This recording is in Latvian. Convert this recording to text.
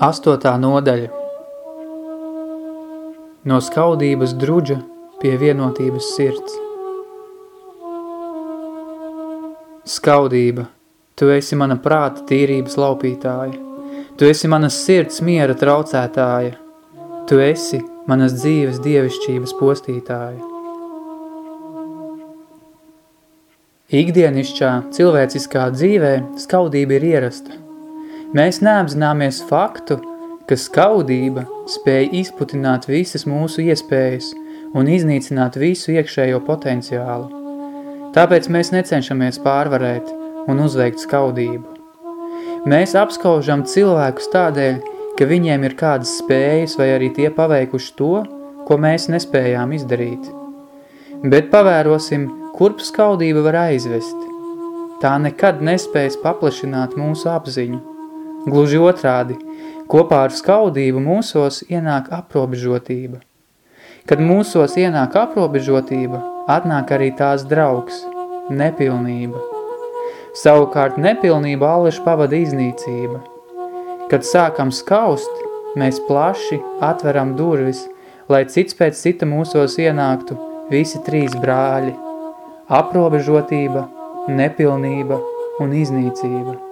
Astotā nodaļa No skaudības druģa pie vienotības sirds. Skaudība, tu esi mana prāta tīrības laupītāja. Tu esi manas sirds miera traucētāja. Tu esi manas dzīves dievišķības postītāja. Ikdienišķā, cilvēciskā dzīvē skaudība ir ierasta. Mēs neapzināmies faktu, ka skaudība spēj izputināt visas mūsu iespējas un iznīcināt visu iekšējo potenciālu. Tāpēc mēs necenšamies pārvarēt un uzveikt skaudību. Mēs apskaužam cilvēkus tādēļ, ka viņiem ir kādas spējas vai arī tie paveikuši to, ko mēs nespējām izdarīt. Bet pavērosim, kurp skaudība var aizvest. Tā nekad nespējas paplašināt mūsu apziņu. Gluži otrādi, kopā ar skaudību mūsos ienāk aprobežotība. Kad mūsos ienāk aprobežotība, atnāk arī tās draugs – nepilnība. Savukārt nepilnība alleši pavada iznīcība. Kad sākam skaust, mēs plaši atveram durvis, lai cits pēc cita mūsos ienāktu visi trīs brāļi – aprobežotība, nepilnība un iznīcība.